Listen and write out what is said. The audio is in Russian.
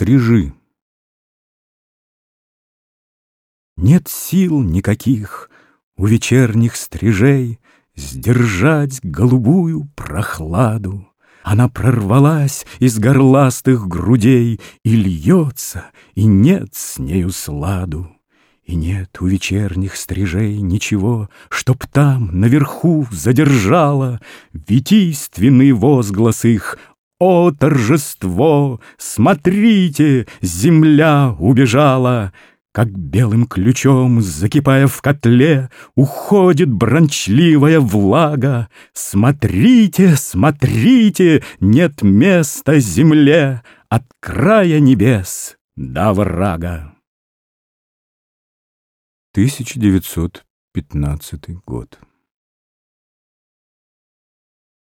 Стрижи Нет сил никаких у вечерних стрижей Сдержать голубую прохладу. Она прорвалась из горластых грудей И льется, и нет с нею сладу. И нет у вечерних стрижей ничего, Чтоб там, наверху, задержало Витийственный возглас их «О, торжество! Смотрите, земля убежала!» Как белым ключом, закипая в котле, Уходит брончливая влага. Смотрите, смотрите, нет места земле От края небес до врага. 1915 год